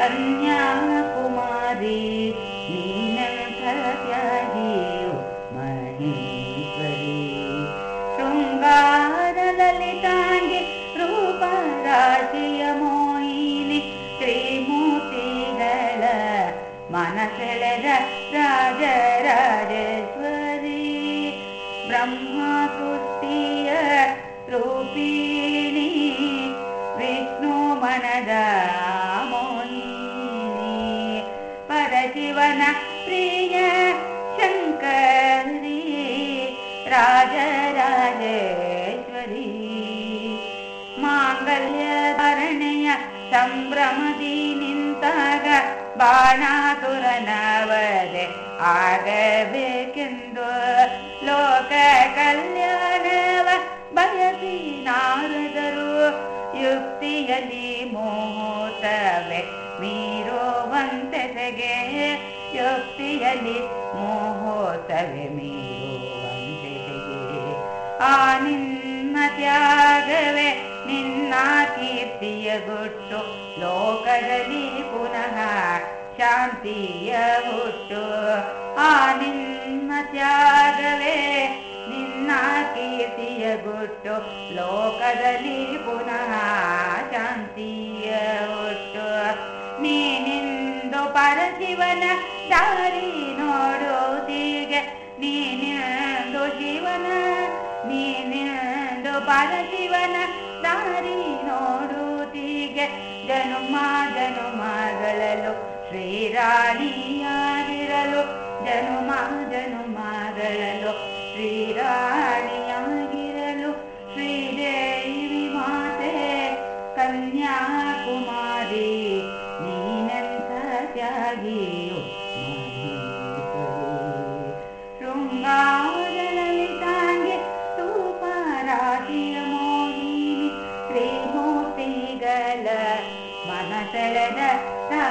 कन्याकुमारी मीनसत्यागी महेश्वरी। शृङ्गार ललितानि रूपे त्रिमूर्ति दल मनखेल राजराजस्वरि ब्रह्मानि ಪರಶಿವನ ಪ್ರಿಯ ಶಂಕರಿ ರಾಜರಾಜೇಶ್ವರಿ ಮಾಂಗಲ್ಯ ಧರಣೆಯ ಸಂಭ್ರಮದಿ ನಿಂತಾಗ ಬಾಣಾಸುರನವದೆ ಆಗಬೇಕೆಂದು ಲೋಕ ಕಲ್ಯಾಣವ ಬಯಸಿ ನಾರದರು ಯುಕ್ತಿಯಲ್ಲಿ ಮೋಹತವೆ ಮೀರುವಂತೆಗೆ ಯುಕ್ತಿಯಲ್ಲಿ ಮೋಹೋತವೆ ಮೀರುವಂತೆಗೆ ಆ ನಿನ್ನ ತ್ಯಾಗವೇ ನಿನ್ನ ಕೀರ್ತಿಯ ಗುಟ್ಟು. ಲೋಕದಲ್ಲಿ ಪುನಃ ಶಾಂತಿಯ ಹುಟ್ಟು ಆ ನಿನ್ನ ತ್ಯಾಗವೇ ನಿನ್ನ ಕೀರ್ತಿಯ ಗುಟ್ಟು. ಲೋಕದಲ್ಲಿ ಪುನಃ ಶಾಂತಿಯ ಹುಟ್ಟು ನೀನಿಂದು ಪರಶಿವನ ದಾರಿ ನೋಡುತ್ತೀಗೆ ನೀನೆಂದು ಶಿವನ, ನೀನೆಂದು ಪರಶಿವನ ದಾರಿ ನೋಡುತ್ತೀಗೆ ಜನುಮ ಜನುಮಗಳಲು ಶ್ರೀರಾಣಿಯಾಗಿರಲು, ಜನುಮ ಜನುಮಗಳಲು ಶ್ರೀರಾಣಿಯಾಗಿರಲು, ಶ್ರೀದೇವಿ ಮಾತೆ ಕನ್ಯಾಕುಮಾರಿ शृङ्गारिता राभूति गल मनसल दागराधव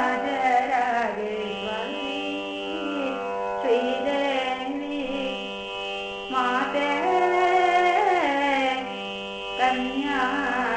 श्रीगले मातर कन्या